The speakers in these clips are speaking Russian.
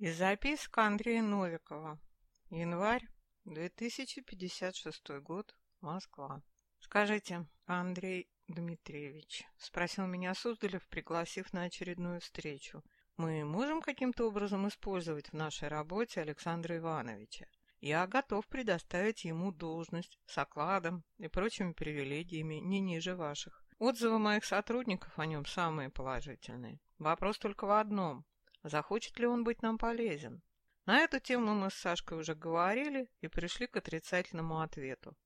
Из записок Андрея Новикова. Январь 2056 год. Москва. Скажите, Андрей Дмитриевич, спросил меня Суздалев, пригласив на очередную встречу. Мы можем каким-то образом использовать в нашей работе Александра Ивановича? Я готов предоставить ему должность с окладом и прочими привилегиями не ниже ваших. Отзывы моих сотрудников о нем самые положительные. Вопрос только в одном. Захочет ли он быть нам полезен? На эту тему мы с Сашкой уже говорили и пришли к отрицательному ответу.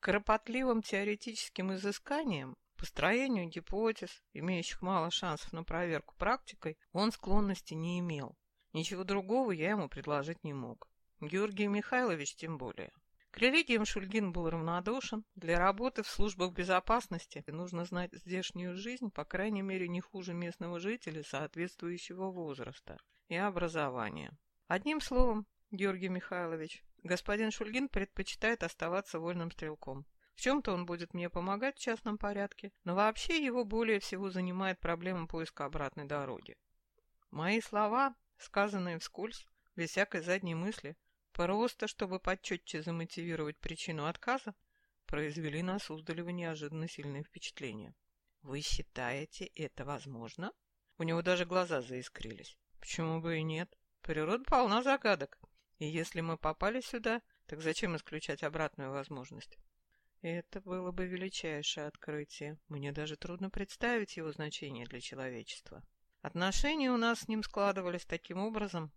Кропотливым теоретическим изысканием, построению гипотез, имеющих мало шансов на проверку практикой, он склонности не имел. Ничего другого я ему предложить не мог. Георгий Михайлович тем более. К религиям Шульгин был равнодушен. Для работы в службах безопасности нужно знать здешнюю жизнь, по крайней мере, не хуже местного жителя соответствующего возраста и образования. Одним словом, Георгий Михайлович, господин Шульгин предпочитает оставаться вольным стрелком. В чем-то он будет мне помогать в частном порядке, но вообще его более всего занимает проблема поиска обратной дороги. Мои слова, сказанные вскользь, без всякой задней мысли, Просто, чтобы почетче замотивировать причину отказа, произвели на Суздалева неожиданно сильное впечатление. «Вы считаете это возможно?» У него даже глаза заискрились. «Почему бы и нет? Природа полна загадок. И если мы попали сюда, так зачем исключать обратную возможность?» Это было бы величайшее открытие. Мне даже трудно представить его значение для человечества. Отношения у нас с ним складывались таким образом,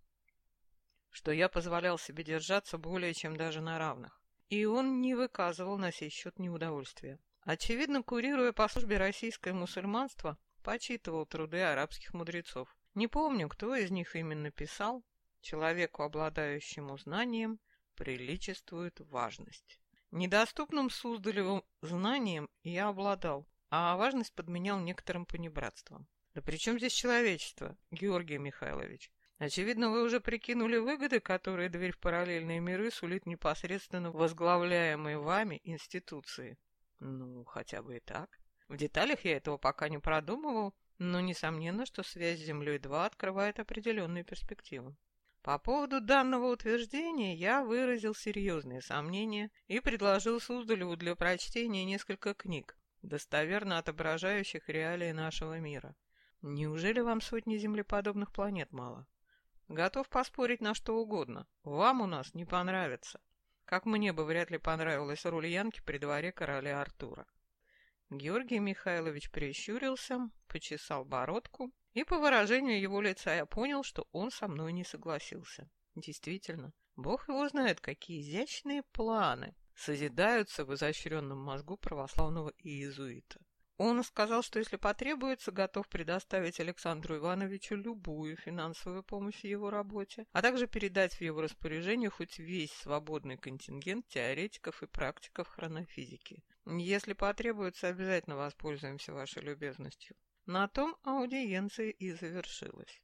что я позволял себе держаться более чем даже на равных. И он не выказывал на сей счет неудовольствия. Очевидно, курируя по службе российское мусульманство, почитывал труды арабских мудрецов. Не помню, кто из них именно писал. Человеку, обладающему знанием, приличествует важность. Недоступным Суздалевым знанием я обладал, а важность подменял некоторым понебратством. Да при чем здесь человечество, Георгий Михайлович? Очевидно, вы уже прикинули выгоды, которые дверь в параллельные миры сулит непосредственно возглавляемой вами институции. Ну, хотя бы и так. В деталях я этого пока не продумывал, но несомненно, что связь с Землей-2 открывает определенные перспективы. По поводу данного утверждения я выразил серьезные сомнения и предложил Суздалеву для прочтения несколько книг, достоверно отображающих реалии нашего мира. Неужели вам сотни землеподобных планет мало? Готов поспорить на что угодно. Вам у нас не понравится. Как мне бы вряд ли понравилась роль Янки при дворе короля Артура. Георгий Михайлович прищурился, почесал бородку, и по выражению его лица я понял, что он со мной не согласился. Действительно, бог его знает, какие изящные планы созидаются в изощренном мозгу православного иезуита. Он сказал, что если потребуется, готов предоставить Александру Ивановичу любую финансовую помощь в его работе, а также передать в его распоряжение хоть весь свободный контингент теоретиков и практиков хронофизики. Если потребуется, обязательно воспользуемся вашей любезностью. На том аудиенция и завершилась.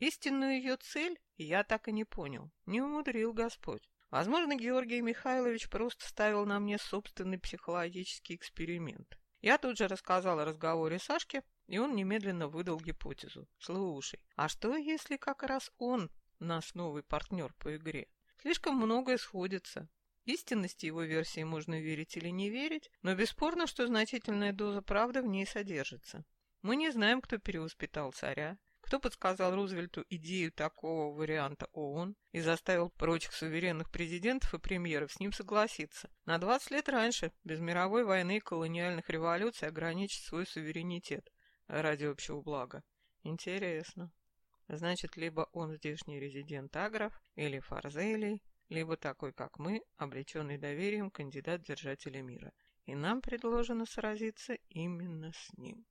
Истинную ее цель я так и не понял, не умудрил Господь. Возможно, Георгий Михайлович просто ставил на мне собственный психологический эксперимент. Я тут же рассказал о разговоре Сашке, и он немедленно выдал гипотезу. Слушай, а что если как раз он наш новый партнер по игре? Слишком многое сходится. Истинности его версии можно верить или не верить, но бесспорно, что значительная доза правды в ней содержится. Мы не знаем, кто перевоспитал царя, кто подсказал Рузвельту идею такого варианта ООН и заставил прочих суверенных президентов и премьеров с ним согласиться? На 20 лет раньше, без мировой войны и колониальных революций, ограничить свой суверенитет ради общего блага. Интересно. Значит, либо он здешний резидент Агров или Фарзелий, либо такой, как мы, облеченный доверием кандидат держателя мира. И нам предложено сразиться именно с ним.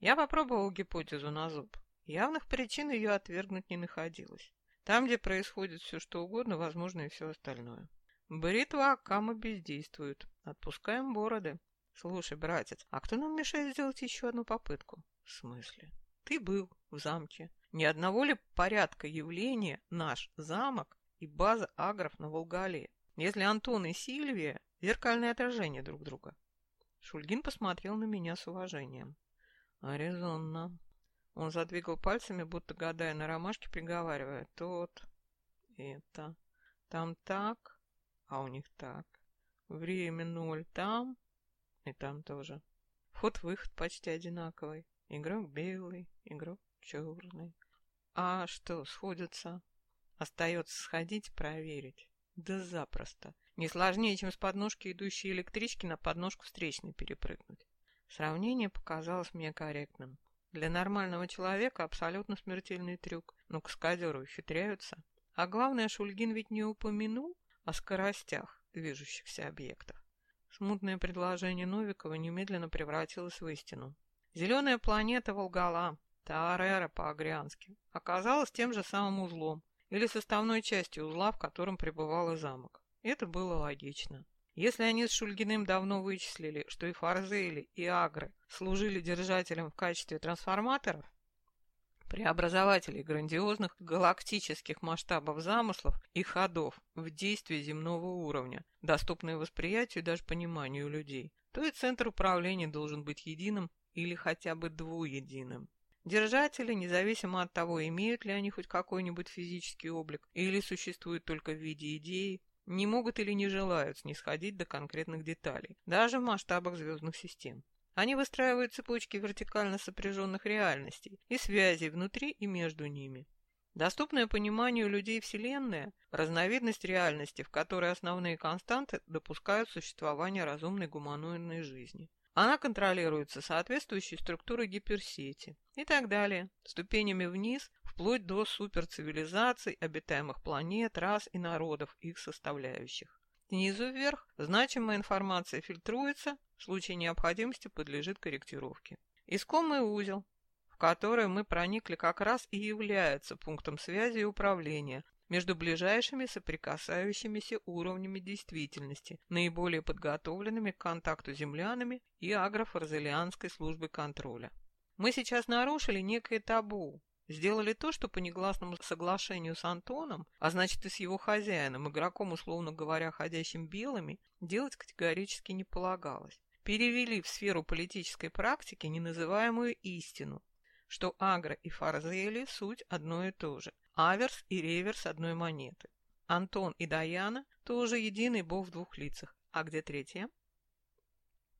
Я попробовал гипотезу на зуб. Явных причин ее отвергнуть не находилось. Там, где происходит все что угодно, возможно и все остальное. Бритва Акама бездействует. Отпускаем бороды. Слушай, братец, а кто нам мешает сделать еще одну попытку? В смысле? Ты был в замке. Ни одного ли порядка явления наш замок и база агров на Волгале? Если Антон и Сильвия — зеркальное отражение друг друга. Шульгин посмотрел на меня с уважением. Аризонно. Он задвигал пальцами, будто гадая на ромашке, приговаривая. Тот, это, там так, а у них так. Время ноль там и там тоже. Вход-выход почти одинаковый. Игрок белый, игрок черный. А что, сходятся? Остается сходить, проверить. Да запросто. Не сложнее, чем с подножки идущей электрички на подножку встречной перепрыгнуть. Сравнение показалось мне корректным. Для нормального человека абсолютно смертельный трюк, но каскадеры ухитряются. А главное, Шульгин ведь не упомянул о скоростях движущихся объектов. Смутное предложение Новикова немедленно превратилось в истину. Зеленая планета Волгала, Таарера по-агрянски, оказалась тем же самым узлом, или составной частью узла, в котором пребывал и замок. Это было логично. Если они с Шульгиным давно вычислили, что и Фарзели, и Агры служили держателем в качестве трансформаторов, преобразователей грандиозных галактических масштабов замыслов и ходов в действии земного уровня, доступные восприятию и даже пониманию людей, то и центр управления должен быть единым или хотя бы двуединым. Держатели, независимо от того, имеют ли они хоть какой-нибудь физический облик или существуют только в виде идеи, не могут или не желают снисходить до конкретных деталей, даже в масштабах звездных систем. Они выстраивают цепочки вертикально сопряженных реальностей и связей внутри и между ними. Доступное пониманию людей Вселенная – разновидность реальности, в которой основные константы допускают существование разумной гуманоидной жизни. Она контролируется соответствующей структурой гиперсети и так далее, ступенями вниз, вплоть до суперцивилизаций, обитаемых планет, рас и народов, их составляющих. Снизу вверх значимая информация фильтруется, в случае необходимости подлежит корректировке. Искомый узел, в который мы проникли как раз и является пунктом связи и управления между ближайшими соприкасающимися уровнями действительности, наиболее подготовленными к контакту землянами и агрофарзелианской службой контроля. Мы сейчас нарушили некое табу, Сделали то, что по негласному соглашению с Антоном, а значит и с его хозяином, игроком, условно говоря, ходящим белыми, делать категорически не полагалось. Перевели в сферу политической практики неназываемую истину, что агро и фарзели суть одно и то же, аверс и реверс одной монеты. Антон и Даяна тоже единый бог в двух лицах. А где третья?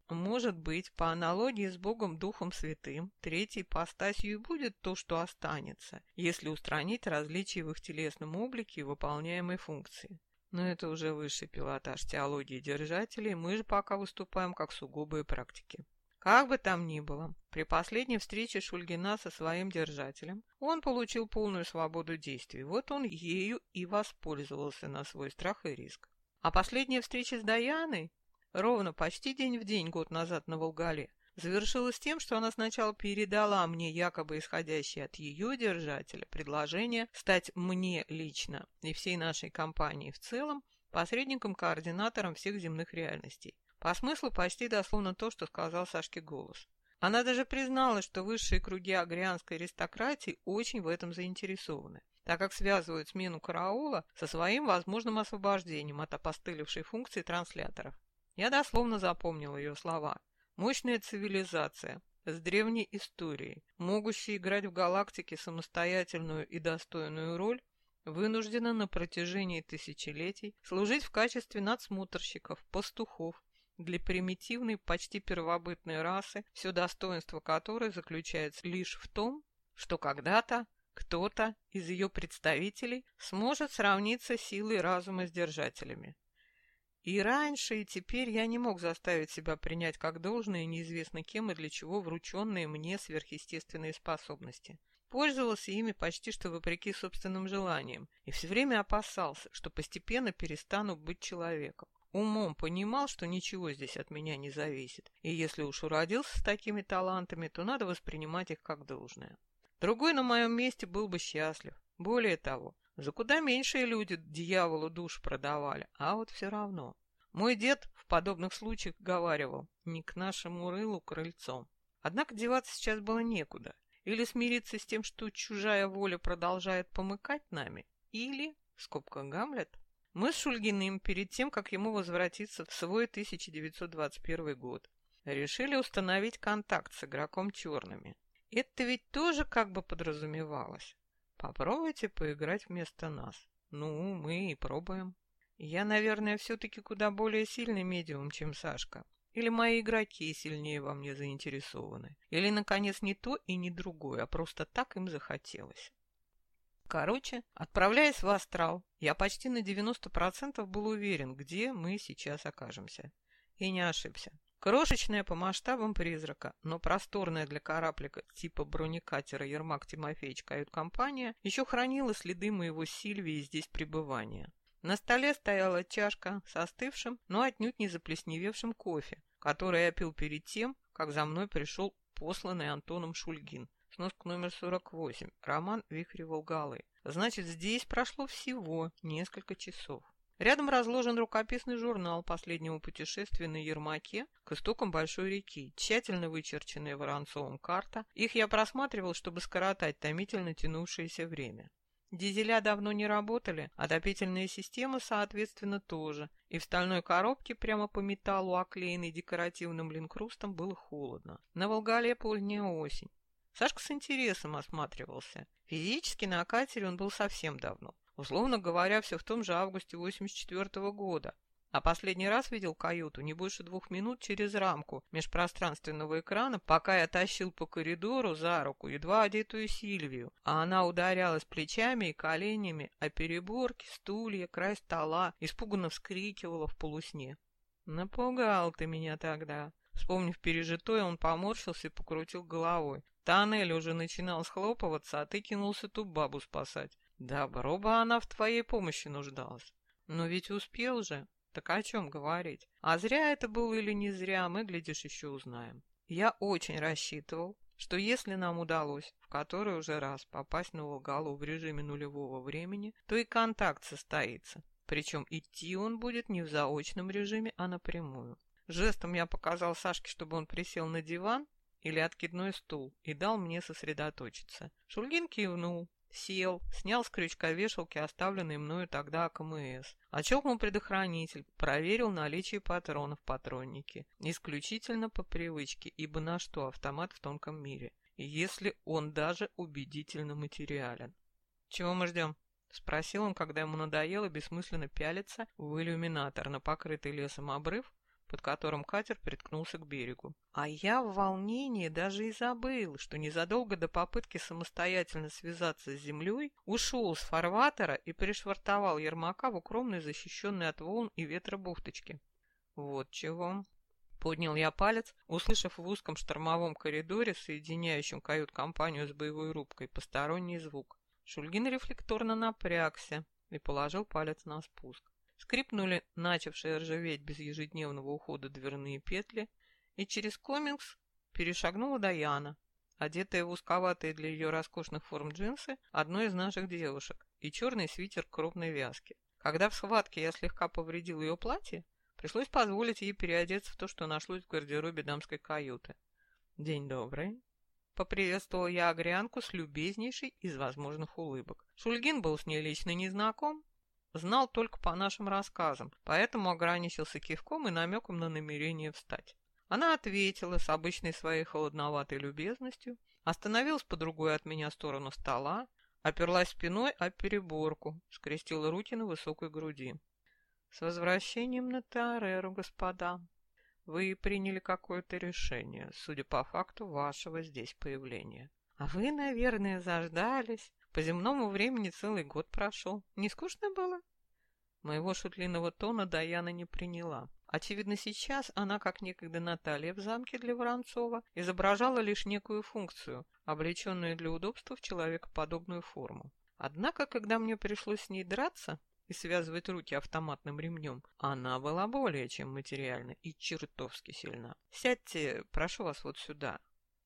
Может быть, по аналогии с Богом Духом Святым, третьей ипостасью и будет то, что останется, если устранить различия в их телесном облике и выполняемой функции. Но это уже высший пилотаж теологии держателей, мы же пока выступаем как сугубые практики. Как бы там ни было, при последней встрече Шульгина со своим держателем он получил полную свободу действий, вот он ею и воспользовался на свой страх и риск. А последняя встреча с Даяной ровно почти день в день год назад на Волгале, завершилось тем, что она сначала передала мне якобы исходящее от ее держателя предложение стать мне лично и всей нашей компании в целом посредником-координатором всех земных реальностей. По смыслу почти дословно то, что сказал Сашке голос. Она даже призналась, что высшие круги агрианской аристократии очень в этом заинтересованы, так как связывают смену караула со своим возможным освобождением от опостылевшей функции трансляторов. Я дословно запомнил ее слова. Мощная цивилизация с древней историей, могущая играть в галактике самостоятельную и достойную роль, вынуждена на протяжении тысячелетий служить в качестве надсмотрщиков, пастухов, для примитивной, почти первобытной расы, все достоинство которой заключается лишь в том, что когда-то кто-то из ее представителей сможет сравниться силой разума с держателями. И раньше, и теперь я не мог заставить себя принять как должное неизвестно кем и для чего врученные мне сверхъестественные способности. Пользовался ими почти что вопреки собственным желаниям и все время опасался, что постепенно перестану быть человеком. Умом понимал, что ничего здесь от меня не зависит, и если уж уродился с такими талантами, то надо воспринимать их как должное. Другой на моем месте был бы счастлив. Более того, за куда меньшие люди дьяволу душ продавали, а вот все равно. Мой дед в подобных случаях говаривал «не к нашему рылу крыльцом». Однако деваться сейчас было некуда. Или смириться с тем, что чужая воля продолжает помыкать нами, или, скобка Гамлет, мы с Шульгиным перед тем, как ему возвратиться в свой 1921 год, решили установить контакт с игроком черными. Это ведь тоже как бы подразумевалось. Попробуйте поиграть вместо нас. Ну, мы и пробуем. Я, наверное, все-таки куда более сильный медиум, чем Сашка. Или мои игроки сильнее во мне заинтересованы. Или, наконец, не то и не другое, а просто так им захотелось. Короче, отправляясь в астрал, я почти на 90% был уверен, где мы сейчас окажемся. И не ошибся. Крошечная по масштабам призрака, но просторная для кораблика типа бронекатера Ермак Тимофеевич кают-компания еще хранила следы моего Сильвии здесь пребывания. На столе стояла чашка с остывшим, но отнюдь не заплесневевшим кофе, который я пил перед тем, как за мной пришел посланный Антоном Шульгин. Сноска номер 48. Роман «Вихри Волгалы». Значит, здесь прошло всего несколько часов. Рядом разложен рукописный журнал последнего путешествия на Ермаке к истокам большой реки, тщательно вычерченная Воронцовым карта. Их я просматривал, чтобы скоротать томительно тянувшееся время. Дизеля давно не работали, отопительная система, соответственно, тоже, и в стальной коробке прямо по металлу, оклеенной декоративным линкрустом, было холодно. На Волгале поздняя осень. Сашка с интересом осматривался. Физически на катере он был совсем давно. Условно говоря, все в том же августе 84 -го года. А последний раз видел каюту не больше двух минут через рамку межпространственного экрана, пока я тащил по коридору за руку едва одетую Сильвию, а она ударялась плечами и коленями о переборки, стулья, край стола, испуганно вскрикивала в полусне. «Напугал ты меня тогда». Вспомнив пережитое, он поморщился и покрутил головой. Тоннель уже начинал схлопываться, а ты кинулся ту бабу спасать. Добро бы она в твоей помощи нуждалась. Но ведь успел же. Так о чем говорить? А зря это было или не зря, мы, глядишь, еще узнаем. Я очень рассчитывал, что если нам удалось в который уже раз попасть на Волгалу в режиме нулевого времени, то и контакт состоится. Причем идти он будет не в заочном режиме, а напрямую. Жестом я показал Сашке, чтобы он присел на диван или откидной стул и дал мне сосредоточиться. Шульгин кивнул, Сел, снял с крючка вешалки, оставленный мною тогда АКМС. Отщелкнул предохранитель, проверил наличие патронов в патроннике. Исключительно по привычке, ибо на что автомат в тонком мире, если он даже убедительно материален. «Чего мы ждем?» — спросил он, когда ему надоело бессмысленно пялиться в иллюминатор на покрытый лесом обрыв, под которым катер приткнулся к берегу. А я в волнении даже и забыл, что незадолго до попытки самостоятельно связаться с землей ушел с фарватера и пришвартовал Ермака в укромной защищенной от волн и ветра бухточке. Вот чего. Поднял я палец, услышав в узком штормовом коридоре, соединяющем кают-компанию с боевой рубкой, посторонний звук. Шульгин рефлекторно напрягся и положил палец на спуск. Скрипнули начавшие ржаветь без ежедневного ухода дверные петли, и через комикс перешагнула Даяна, одетая в узковатые для ее роскошных форм джинсы одной из наших девушек и черный свитер крупной вязки. Когда в схватке я слегка повредил ее платье, пришлось позволить ей переодеться в то, что нашлось в гардеробе дамской каюты. «День добрый», Поприветствовал я Агрянку с любезнейшей из возможных улыбок. Шульгин был с ней лично не знаком, знал только по нашим рассказам, поэтому ограничился кивком и намеком на намерение встать. Она ответила с обычной своей холодноватой любезностью, остановилась по другой от меня сторону стола, оперлась спиной о переборку, скрестила руки на высокой груди. «С возвращением на Теореру, господа. Вы приняли какое-то решение, судя по факту вашего здесь появления. А вы, наверное, заждались. По земному времени целый год прошел. Не скучно было?» Моего шутливого тона Даяна не приняла. Очевидно, сейчас она, как некогда Наталья в замке для Воронцова, изображала лишь некую функцию, облеченную для удобства в человекоподобную форму. Однако, когда мне пришлось с ней драться и связывать руки автоматным ремнем, она была более чем материальна и чертовски сильна. «Сядьте, прошу вас, вот сюда»,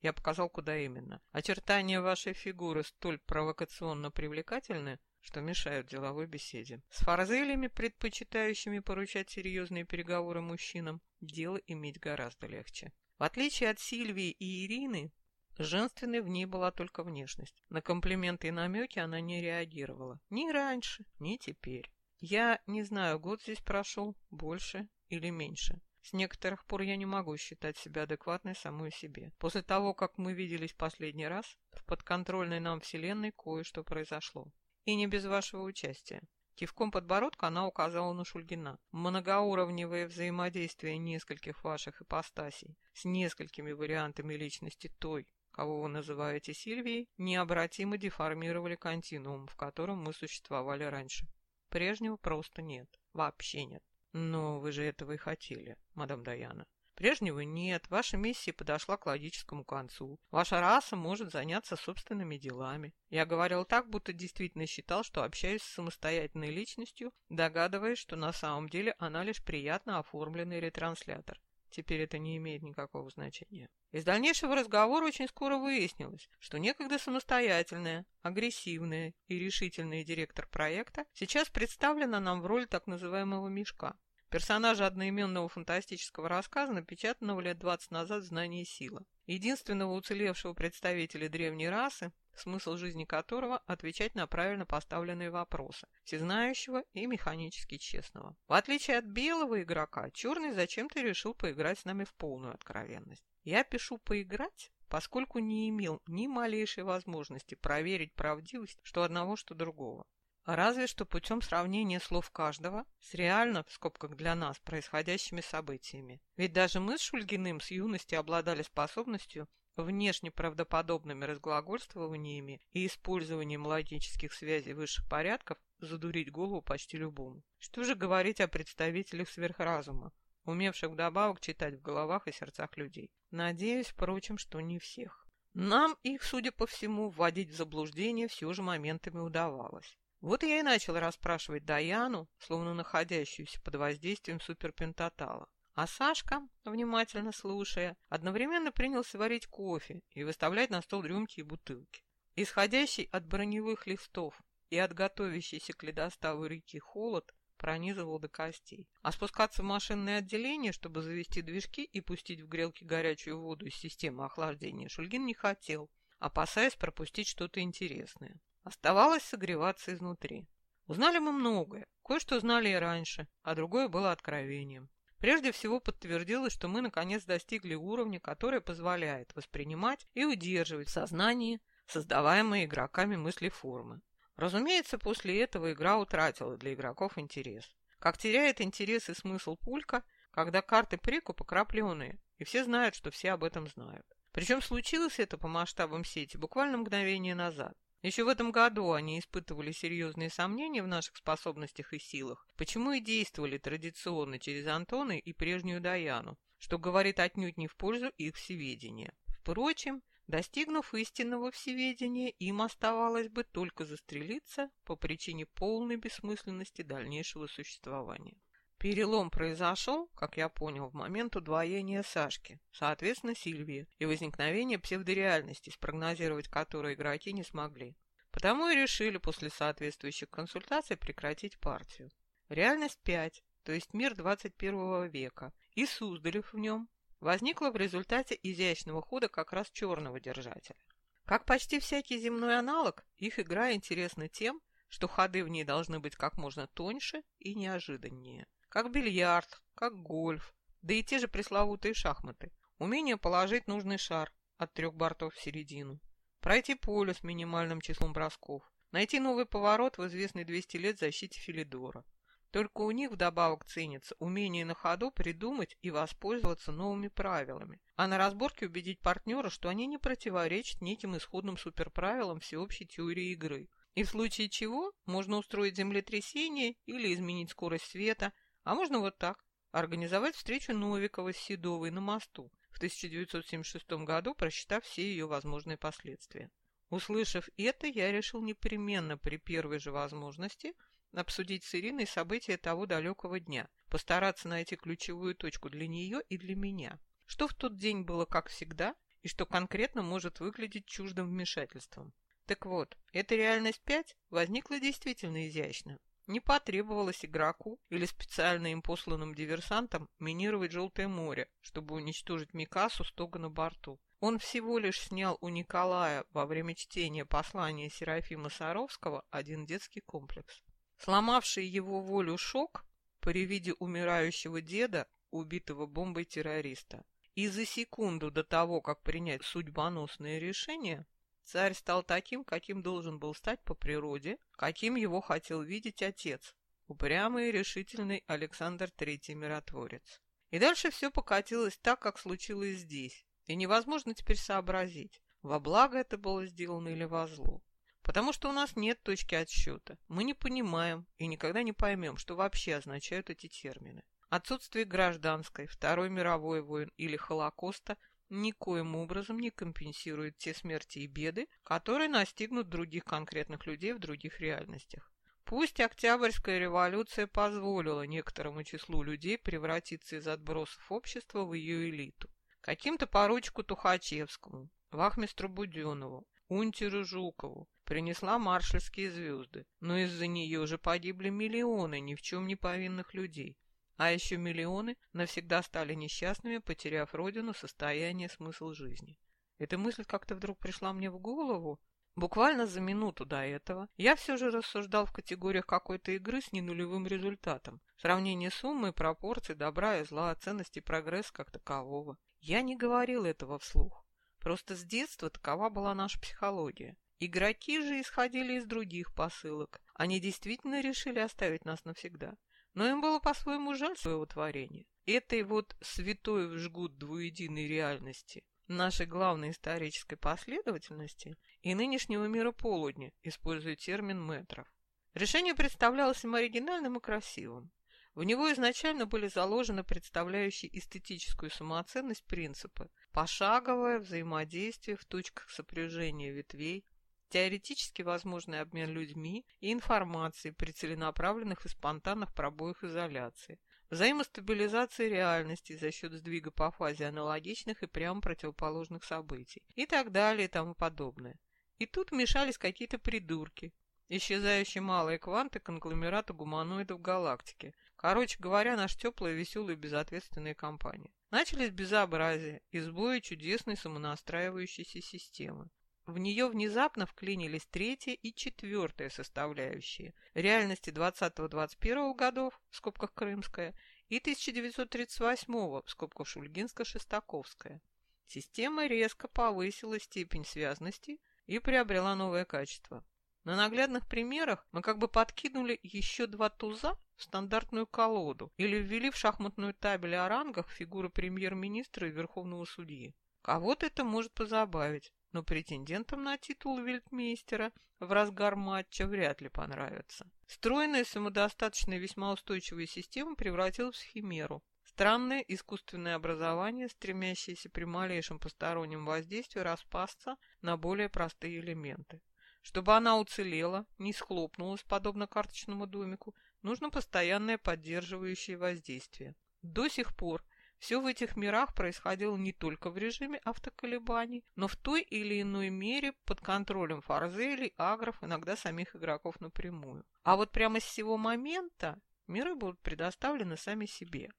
я показал, куда именно. Очертания вашей фигуры столь провокационно привлекательны, что мешают деловой беседе. С фарзелями, предпочитающими поручать серьезные переговоры мужчинам, дело иметь гораздо легче. В отличие от Сильвии и Ирины, женственной в ней была только внешность. На комплименты и намеки она не реагировала. Ни раньше, ни теперь. Я не знаю, год здесь прошел, больше или меньше. С некоторых пор я не могу считать себя адекватной самой себе. После того, как мы виделись последний раз, в подконтрольной нам вселенной кое-что произошло. И не без вашего участия. Кивком подбородка она указала на Шульгина. Многоуровневое взаимодействие нескольких ваших ипостасей с несколькими вариантами личности той, кого вы называете Сильвией, необратимо деформировали континуум, в котором мы существовали раньше. Прежнего просто нет. Вообще нет. Но вы же этого и хотели, мадам Даяна. Прежнего нет, ваша миссия подошла к логическому концу. Ваша раса может заняться собственными делами. Я говорил так, будто действительно считал, что общаюсь с самостоятельной личностью, догадываясь, что на самом деле она лишь приятно оформленный ретранслятор. Теперь это не имеет никакого значения. Из дальнейшего разговора очень скоро выяснилось, что некогда самостоятельная, агрессивная и решительная директор проекта сейчас представлена нам в роли так называемого «мешка». Персонажа одноименного фантастического рассказа, напечатанного лет 20 назад «Знание сила». Единственного уцелевшего представителя древней расы, смысл жизни которого – отвечать на правильно поставленные вопросы, всезнающего и механически честного. В отличие от белого игрока, черный зачем-то решил поиграть с нами в полную откровенность. Я пишу «поиграть», поскольку не имел ни малейшей возможности проверить правдивость что одного, что другого. Разве что путем сравнения слов каждого с реально, в скобках для нас, происходящими событиями. Ведь даже мы с Шульгиным с юности обладали способностью внешне правдоподобными разглагольствованиями и использованием логических связей высших порядков задурить голову почти любому. Что же говорить о представителях сверхразума, умевших вдобавок читать в головах и сердцах людей. Надеюсь, впрочем, что не всех. Нам их, судя по всему, вводить в заблуждение все же моментами удавалось. Вот я и начал расспрашивать Даяну, словно находящуюся под воздействием суперпентатала. А Сашка, внимательно слушая, одновременно принялся варить кофе и выставлять на стол рюмки и бутылки. Исходящий от броневых листов и от готовящейся к ледоставу реки холод пронизывал до костей. А спускаться в машинное отделение, чтобы завести движки и пустить в грелки горячую воду из системы охлаждения, Шульгин не хотел, опасаясь пропустить что-то интересное. Оставалось согреваться изнутри. Узнали мы многое, кое-что знали и раньше, а другое было откровением. Прежде всего подтвердилось, что мы наконец достигли уровня, который позволяет воспринимать и удерживать в сознании создаваемые игроками мысли-формы. Разумеется, после этого игра утратила для игроков интерес. Как теряет интерес и смысл пулька, когда карты прикупа крапленые, и все знают, что все об этом знают. Причем случилось это по масштабам сети буквально мгновение назад. Еще в этом году они испытывали серьезные сомнения в наших способностях и силах, почему и действовали традиционно через Антона и прежнюю Даяну, что говорит отнюдь не в пользу их всеведения. Впрочем, достигнув истинного всеведения, им оставалось бы только застрелиться по причине полной бессмысленности дальнейшего существования. Перелом произошел, как я понял, в момент удвоения Сашки, соответственно Сильвии, и возникновения псевдореальности, спрогнозировать которую игроки не смогли. Потому и решили после соответствующих консультаций прекратить партию. Реальность 5, то есть мир 21 века, и Суздалев в нем, возникла в результате изящного хода как раз черного держателя. Как почти всякий земной аналог, их игра интересна тем, что ходы в ней должны быть как можно тоньше и неожиданнее как бильярд, как гольф, да и те же пресловутые шахматы. Умение положить нужный шар от трех бортов в середину, пройти поле с минимальным числом бросков, найти новый поворот в известной 200 лет защите Филидора. Только у них вдобавок ценится умение на ходу придумать и воспользоваться новыми правилами, а на разборке убедить партнера, что они не противоречат неким исходным суперправилам всеобщей теории игры. И в случае чего можно устроить землетрясение или изменить скорость света – а можно вот так. Организовать встречу Новикова с Седовой на мосту в 1976 году, просчитав все ее возможные последствия. Услышав это, я решил непременно при первой же возможности обсудить с Ириной события того далекого дня, постараться найти ключевую точку для нее и для меня. Что в тот день было как всегда, и что конкретно может выглядеть чуждым вмешательством. Так вот, эта реальность 5 возникла действительно изящно, не потребовалось игроку или специально им посланным диверсантам минировать Желтое море, чтобы уничтожить Микасу с Тога на борту. Он всего лишь снял у Николая во время чтения послания Серафима Саровского один детский комплекс. Сломавший его волю шок при виде умирающего деда убитого бомбой террориста. И за секунду до того, как принять судьбоносное решение, царь стал таким, каким должен был стать по природе, каким его хотел видеть отец, упрямый и решительный Александр Третий миротворец. И дальше все покатилось так, как случилось здесь, и невозможно теперь сообразить, во благо это было сделано или во зло. Потому что у нас нет точки отсчета. Мы не понимаем и никогда не поймем, что вообще означают эти термины. Отсутствие гражданской, Второй мировой войн или Холокоста никоим образом не компенсирует те смерти и беды, которые настигнут других конкретных людей в других реальностях. Пусть Октябрьская революция позволила некоторому числу людей превратиться из отбросов общества в ее элиту. Каким-то поручику Тухачевскому, вахмистру Буденову, унтеру Жукову принесла маршальские звезды, но из-за нее же погибли миллионы ни в чем не повинных людей, а еще миллионы навсегда стали несчастными, потеряв родину, состояние, смысл жизни. Эта мысль как-то вдруг пришла мне в голову. Буквально за минуту до этого я все же рассуждал в категориях какой-то игры с ненулевым результатом. Сравнение суммы, пропорций, добра и зла, ценности и прогресс как такового. Я не говорил этого вслух. Просто с детства такова была наша психология. Игроки же исходили из других посылок. Они действительно решили оставить нас навсегда но им было по-своему жаль своего творения. Этой вот святой в жгут двуединой реальности, нашей главной исторической последовательности и нынешнего мира полудня, используя термин метров. Решение представлялось им оригинальным и красивым. В него изначально были заложены представляющие эстетическую самооценность принципы, пошаговое взаимодействие в точках сопряжения ветвей, теоретически возможный обмен людьми и информацией при целенаправленных и спонтанных пробоях изоляции, взаимостабилизации реальности за счет сдвига по фазе аналогичных и прямо противоположных событий и так далее и тому подобное. И тут мешались какие-то придурки, исчезающие малые кванты конгломерата гуманоидов галактики. Короче говоря, наш теплая, веселая и безответственная компания. Начались безобразия и сбои чудесной самонастраивающейся системы. В нее внезапно вклинились третья и четвертая составляющие реальности 20-21 годов, в скобках Крымская, и 1938 в скобках Шульгинско-Шестаковская. Система резко повысила степень связности и приобрела новое качество. На наглядных примерах мы как бы подкинули еще два туза в стандартную колоду или ввели в шахматную табель о рангах фигуры премьер-министра и верховного судьи. Кого-то это может позабавить, но претендентам на титул вельтмейстера в разгар матча вряд ли понравится. Стройная, самодостаточная весьма устойчивая система превратилась в химеру. Странное искусственное образование, стремящееся при малейшем постороннем воздействии распасться на более простые элементы. Чтобы она уцелела, не схлопнулась, подобно карточному домику, нужно постоянное поддерживающее воздействие. До сих пор все в этих мирах происходило не только в режиме автоколебаний, но в той или иной мере под контролем фарзелей, агров, иногда самих игроков напрямую. А вот прямо с сего момента миры будут предоставлены сами себе.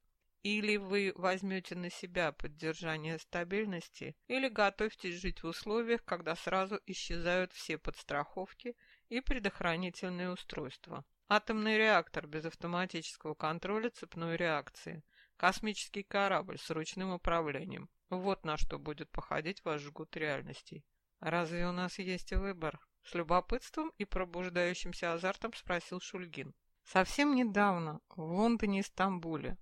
Или вы возьмете на себя поддержание стабильности, или готовьтесь жить в условиях, когда сразу исчезают все подстраховки и предохранительные устройства. Атомный реактор без автоматического контроля цепной реакции, Космический корабль с ручным управлением. Вот на что будет походить ваш жгут реальностей. Разве у нас есть выбор? С любопытством и пробуждающимся азартом спросил Шульгин. Совсем недавно в Лондоне и Стамбуле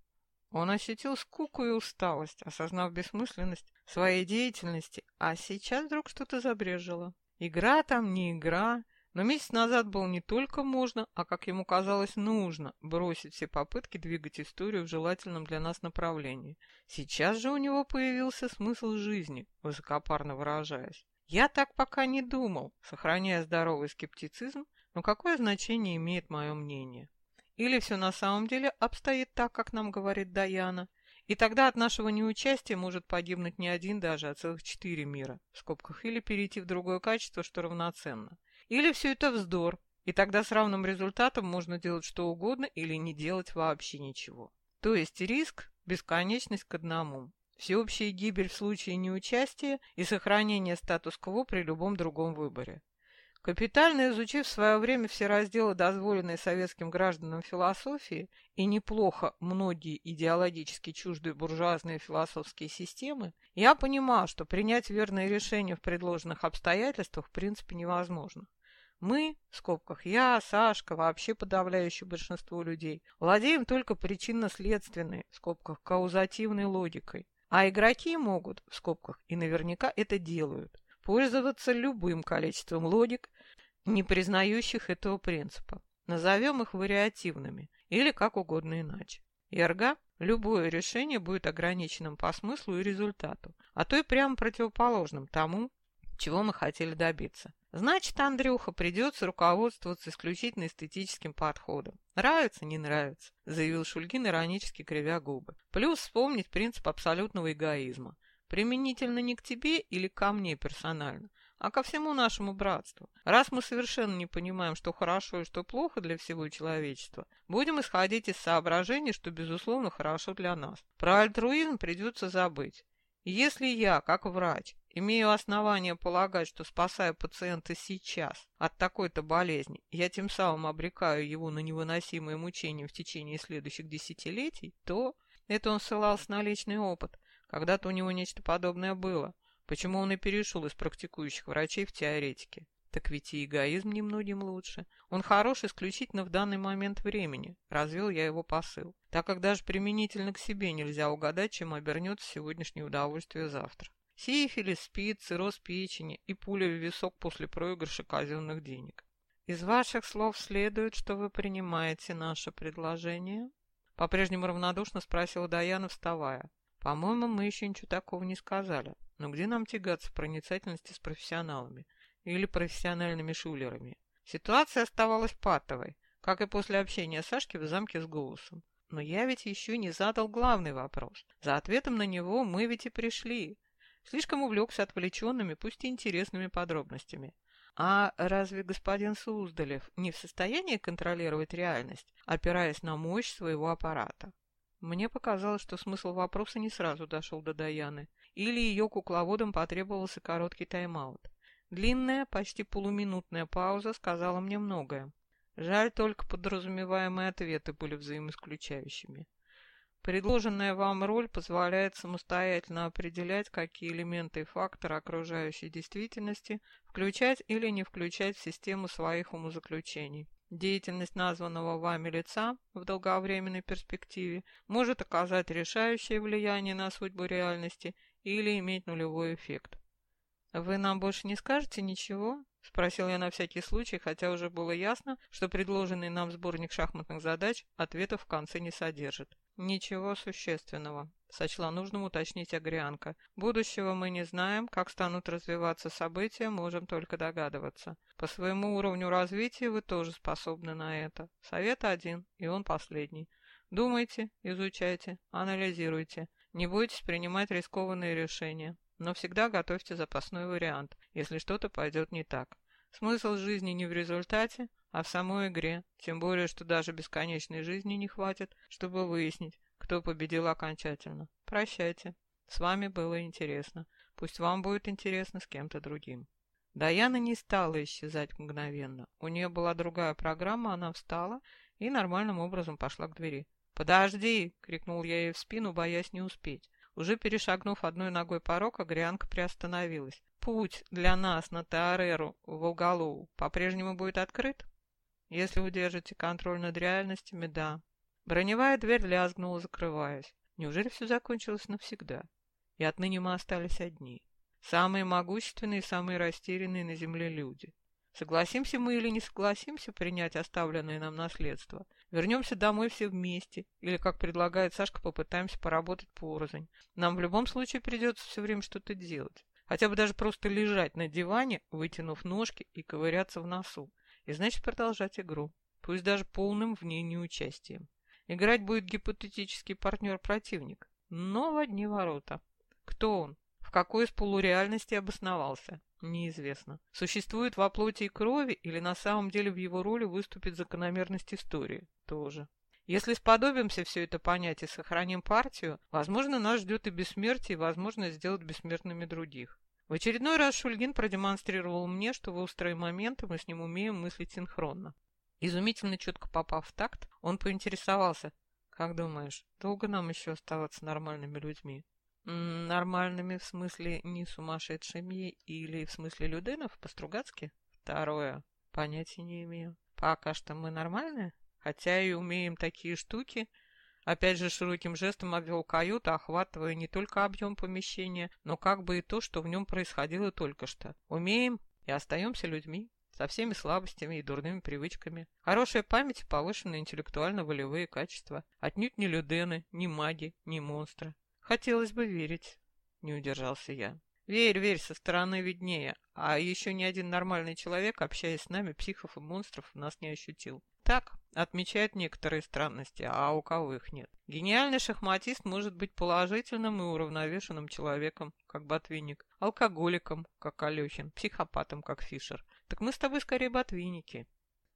он ощутил скуку и усталость, осознав бессмысленность своей деятельности, а сейчас вдруг что-то забрежило. Игра там не игра, но месяц назад было не только можно, а, как ему казалось, нужно бросить все попытки двигать историю в желательном для нас направлении. Сейчас же у него появился смысл жизни, высокопарно выражаясь. Я так пока не думал, сохраняя здоровый скептицизм, но какое значение имеет мое мнение? Или все на самом деле обстоит так, как нам говорит Даяна, и тогда от нашего неучастия может погибнуть не один даже, а целых четыре мира, в скобках, или перейти в другое качество, что равноценно. Или все это вздор, и тогда с равным результатом можно делать что угодно или не делать вообще ничего. То есть риск – бесконечность к одному. Всеобщая гибель в случае неучастия и сохранение статус-кво при любом другом выборе. Капитально изучив в свое время все разделы, дозволенные советским гражданам философии, и неплохо многие идеологически чуждые буржуазные философские системы, я понимал, что принять верное решение в предложенных обстоятельствах в принципе невозможно. Мы, в скобках я, Сашка, вообще подавляющее большинство людей, владеем только причинно-следственной, в скобках каузативной логикой. А игроки могут, в скобках, и наверняка это делают, пользоваться любым количеством логик, не признающих этого принципа. Назовем их вариативными или как угодно иначе. Эрго – любое решение будет ограниченным по смыслу и результату, а то и прямо противоположным тому, чего мы хотели добиться. Значит, Андрюха, придется руководствоваться исключительно эстетическим подходом. Нравится, не нравится, заявил Шульгин, иронически кривя губы. Плюс вспомнить принцип абсолютного эгоизма. Применительно не к тебе или ко мне персонально, а ко всему нашему братству. Раз мы совершенно не понимаем, что хорошо и что плохо для всего человечества, будем исходить из соображений, что, безусловно, хорошо для нас. Про альтруизм придется забыть. Если я, как врач, имею основания полагать, что спасая пациента сейчас от такой-то болезни, я тем самым обрекаю его на невыносимые мучения в течение следующих десятилетий, то это он ссылался на личный опыт – когда-то у него нечто подобное было. Почему он и перешел из практикующих врачей в теоретики? Так ведь и эгоизм немногим лучше. Он хорош исключительно в данный момент времени. Развел я его посыл. Так как даже применительно к себе нельзя угадать, чем обернется сегодняшнее удовольствие завтра. Сифилис, спид, цирроз печени и пуля в висок после проигрыша казенных денег. Из ваших слов следует, что вы принимаете наше предложение? По-прежнему равнодушно спросила Даяна, вставая. По-моему, мы еще ничего такого не сказали. Но где нам тягаться в проницательности с профессионалами? Или профессиональными шулерами? Ситуация оставалась патовой, как и после общения Сашки в замке с голосом. Но я ведь еще не задал главный вопрос. За ответом на него мы ведь и пришли. Слишком увлекся отвлеченными, пусть и интересными подробностями. А разве господин Суздалев не в состоянии контролировать реальность, опираясь на мощь своего аппарата? Мне показалось, что смысл вопроса не сразу дошел до Даяны, или ее кукловодам потребовался короткий тайм-аут. Длинная, почти полуминутная пауза сказала мне многое. Жаль, только подразумеваемые ответы были взаимоисключающими. Предложенная вам роль позволяет самостоятельно определять, какие элементы и факторы окружающей действительности включать или не включать в систему своих умозаключений. Деятельность названного вами лица в долговременной перспективе может оказать решающее влияние на судьбу реальности или иметь нулевой эффект. «Вы нам больше не скажете ничего?» — спросил я на всякий случай, хотя уже было ясно, что предложенный нам сборник шахматных задач ответов в конце не содержит. «Ничего существенного», — сочла нужным уточнить Агрианка. «Будущего мы не знаем, как станут развиваться события, можем только догадываться. По своему уровню развития вы тоже способны на это. Совет один, и он последний. Думайте, изучайте, анализируйте. Не бойтесь принимать рискованные решения, но всегда готовьте запасной вариант, если что-то пойдет не так. Смысл жизни не в результате, а в самой игре, тем более, что даже бесконечной жизни не хватит, чтобы выяснить, кто победил окончательно. Прощайте. С вами было интересно. Пусть вам будет интересно с кем-то другим. Даяна не стала исчезать мгновенно. У нее была другая программа, она встала и нормальным образом пошла к двери. «Подожди!» — крикнул я ей в спину, боясь не успеть. Уже перешагнув одной ногой порог, Агрианка приостановилась. «Путь для нас на Теореру в Волголову по-прежнему будет открыт?» Если вы держите контроль над реальностями, да. Броневая дверь лязгнула, закрываясь. Неужели все закончилось навсегда? И отныне мы остались одни. Самые могущественные и самые растерянные на земле люди. Согласимся мы или не согласимся принять оставленное нам наследство, вернемся домой все вместе, или, как предлагает Сашка, попытаемся поработать порознь. Нам в любом случае придется все время что-то делать. Хотя бы даже просто лежать на диване, вытянув ножки и ковыряться в носу. И значит продолжать игру, пусть даже полным в ней неучастием. Играть будет гипотетический партнер-противник, но в одни ворота. Кто он? В какой из полуреальности обосновался? Неизвестно. Существует во плоти и крови или на самом деле в его роли выступит закономерность истории? Тоже. Если сподобимся все это понять и сохраним партию, возможно, нас ждет и бессмертие, и возможность сделать бессмертными других. В очередной раз Шульгин продемонстрировал мне, что в острые моменты мы с ним умеем мыслить синхронно. Изумительно четко попав в такт, он поинтересовался. «Как думаешь, долго нам еще оставаться нормальными людьми?» «Нормальными в смысле не сумасшедшими или в смысле Люденов по-стругацки?» «Второе. Понятия не имею. Пока что мы нормальные, хотя и умеем такие штуки, Опять же широким жестом обвел каюту, охватывая не только объем помещения, но как бы и то, что в нем происходило только что. Умеем и остаемся людьми, со всеми слабостями и дурными привычками. Хорошая память и повышенные интеллектуально-волевые качества. Отнюдь не людены, не маги, не монстры. Хотелось бы верить, не удержался я. Верь, верь, со стороны виднее. А еще ни один нормальный человек, общаясь с нами, психов и монстров, нас не ощутил так, отмечает некоторые странности, а у кого их нет. Гениальный шахматист может быть положительным и уравновешенным человеком, как Ботвинник, алкоголиком, как Алехин, психопатом, как Фишер. Так мы с тобой скорее ботвинники.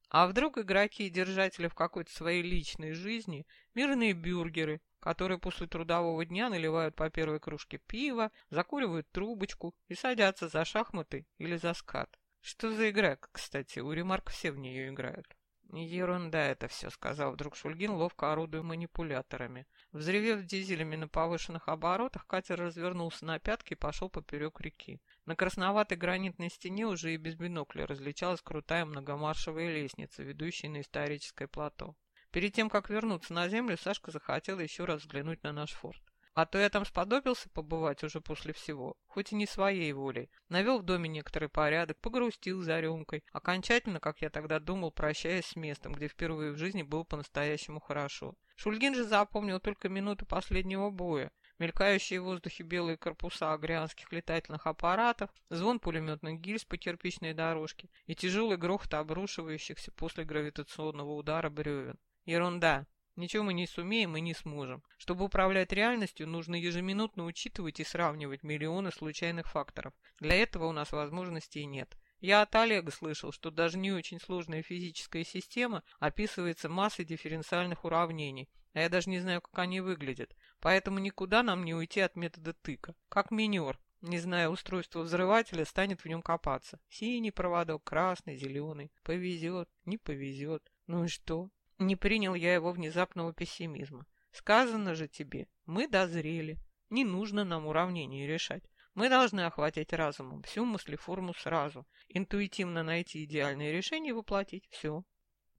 А вдруг игроки и держатели в какой-то своей личной жизни мирные бюргеры, которые после трудового дня наливают по первой кружке пива, закуривают трубочку и садятся за шахматы или за скат. Что за игра, кстати, у Ремарка все в нее играют. «Ерунда это все», — сказал вдруг Шульгин, ловко орудуя манипуляторами. Взревев дизелями на повышенных оборотах, катер развернулся на пятки и пошел поперек реки. На красноватой гранитной стене уже и без бинокля различалась крутая многомаршевая лестница, ведущая на историческое плато. Перед тем, как вернуться на землю, Сашка захотела еще раз взглянуть на наш форт. А то я там сподобился побывать уже после всего, хоть и не своей волей. Навел в доме некоторый порядок, погрустил за рюмкой. Окончательно, как я тогда думал, прощаясь с местом, где впервые в жизни было по-настоящему хорошо. Шульгин же запомнил только минуту последнего боя. Мелькающие в воздухе белые корпуса агрианских летательных аппаратов, звон пулеметных гильз по кирпичной дорожке и тяжелый грохот обрушивающихся после гравитационного удара бревен. Ерунда. Ничего мы не сумеем и не сможем. Чтобы управлять реальностью, нужно ежеминутно учитывать и сравнивать миллионы случайных факторов. Для этого у нас возможностей нет. Я от Олега слышал, что даже не очень сложная физическая система описывается массой дифференциальных уравнений, а я даже не знаю, как они выглядят. Поэтому никуда нам не уйти от метода тыка. Как минер, не зная устройства взрывателя, станет в нем копаться. Синий проводок, красный, зеленый. Повезет, не повезет. Ну и что? Не принял я его внезапного пессимизма. Сказано же тебе, мы дозрели. Не нужно нам уравнение решать. Мы должны охватить разумом всю мыслеформу сразу, интуитивно найти идеальное решение и воплотить все.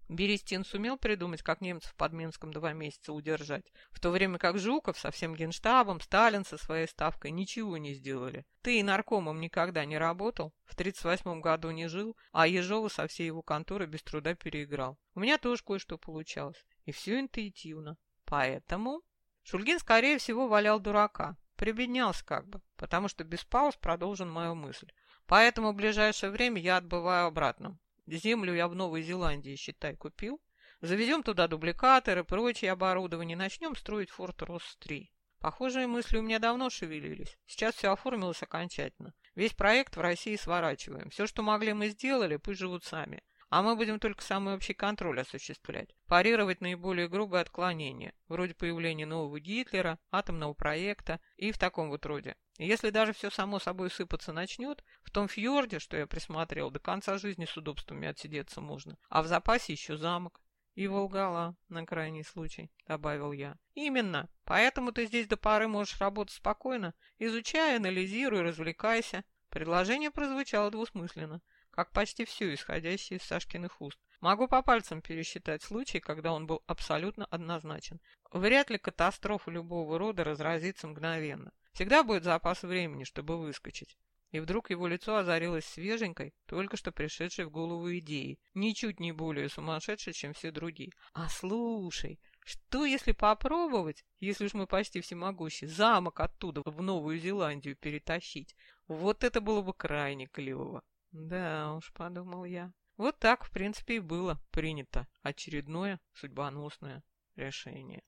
Берестин сумел придумать, как немцев под Минском два месяца удержать, в то время как Жуков со всем генштабом, Сталин со своей ставкой ничего не сделали. Ты и наркомом никогда не работал, в 38 году не жил, а Ежова со всей его конторы без труда переиграл. У меня тоже кое-что получалось, и все интуитивно. Поэтому Шульгин, скорее всего, валял дурака, прибеднялся как бы, потому что без пауз продолжен мою мысль. Поэтому в ближайшее время я отбываю обратно. Землю я в Новой Зеландии, считай, купил. Завезем туда дубликаторы, прочее оборудование, начнем строить Форт Росс-3. Похожие мысли у меня давно шевелились. Сейчас все оформилось окончательно. Весь проект в России сворачиваем. Все, что могли, мы сделали, пусть живут сами. А мы будем только самый общий контроль осуществлять. Парировать наиболее грубые отклонения, вроде появления нового Гитлера, атомного проекта и в таком вот роде. Если даже все само собой сыпаться начнет, в том фьорде, что я присмотрел, до конца жизни с удобствами отсидеться можно. А в запасе еще замок. И Волгала, на крайний случай, добавил я. Именно. Поэтому ты здесь до поры можешь работать спокойно. Изучай, анализируй, развлекайся. Предложение прозвучало двусмысленно как почти все исходящее из Сашкиных уст. Могу по пальцам пересчитать случаи, когда он был абсолютно однозначен. Вряд ли катастрофа любого рода разразится мгновенно. Всегда будет запас времени, чтобы выскочить. И вдруг его лицо озарилось свеженькой, только что пришедшей в голову идеей, ничуть не более сумасшедшей, чем все другие. А слушай, что если попробовать, если уж мы почти всемогущие, замок оттуда в Новую Зеландию перетащить? Вот это было бы крайне клево. Да уж, подумал я. Вот так, в принципе, и было принято очередное судьбоносное решение.